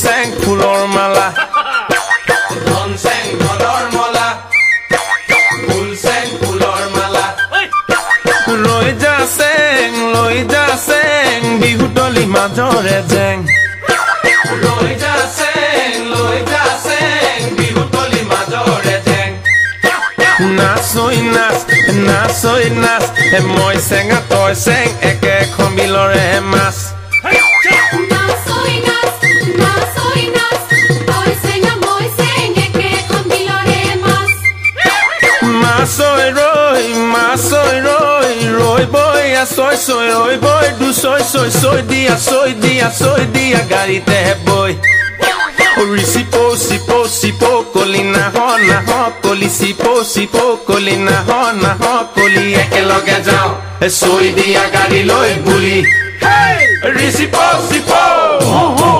sang লৈ যা চেং লৈ যা চেং বিহুতলি মাজৰে জেং। নাচৈ নাচ নাচৈ নাচ মই চেঙা তই চেং একে খমিলৰে মাছ। মাছৈ ৰৈ মাছৈ ৰৈ ৰৈ বৈ আছৈ ছৈ ৰৈ বৈ দুছৈ ছৈ ছৈ দিয়া ছৈ দিয়া ছৈ দিয়া গাড়ীতে বৈ। ৰিচিপৌ চিপৌ চিপৌ কলি নাহ নাহ কলি চিপৌ চিপৌ কলি নাহ নাহ কলি একেলগে যাওঁ। এ ছৈ দিয়া গাড়ী লৈ বুলি। ৰিচিপৌ চিপৌ হু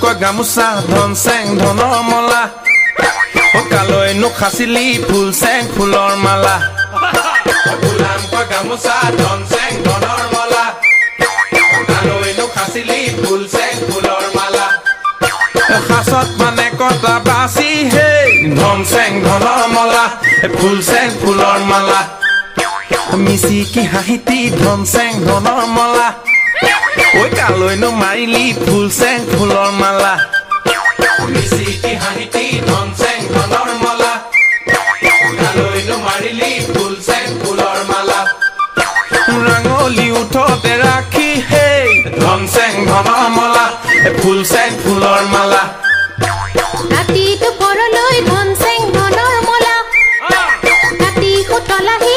কয় গামোচা ধন চেং ধনৰ মলা। কালৈ নোখাচিলি ফুল চেং ফুলৰ মালা। গামোচা ধন চেং ধনৰ সাঁচত মানে কটা বাচি হে ধন চেং ধনৰ মলা। ফুল চেং ফুলৰ মালা। মিচিকি হাঁহিতি ধন চেং ধনৰ মলা। ঐ কালৈনো মাৰিলি ফুল চেং ফুলৰ মালা। মিচিকি হাঁহিতি ধন চেং ধনৰ মলা। কালৈনো মাৰিলি ফুল চেং ফুলৰ মালা। ৰাঙলি উঠতে ৰাখি হে ধন চেং ধনৰ মলা ফুল চেং ফুলৰ মালা। ৰাতি দুপৰলৈ ধন চেং ধনৰ মলা। ৰাতি সুতলাহি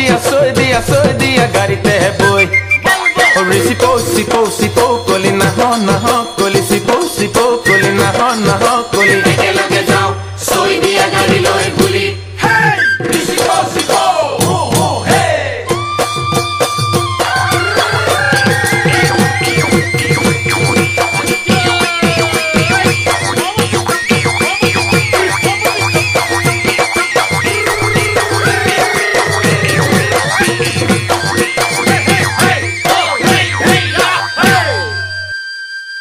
দিয়া ছৈ দিয়া ছৈ দিয়া গাড়ীতে বৈ ৰিচিপৌ চিপৌ চিপৌ কলি নাহ নাহ কলি চিপৌ চিপৌ কলি নাহ নাহ কলি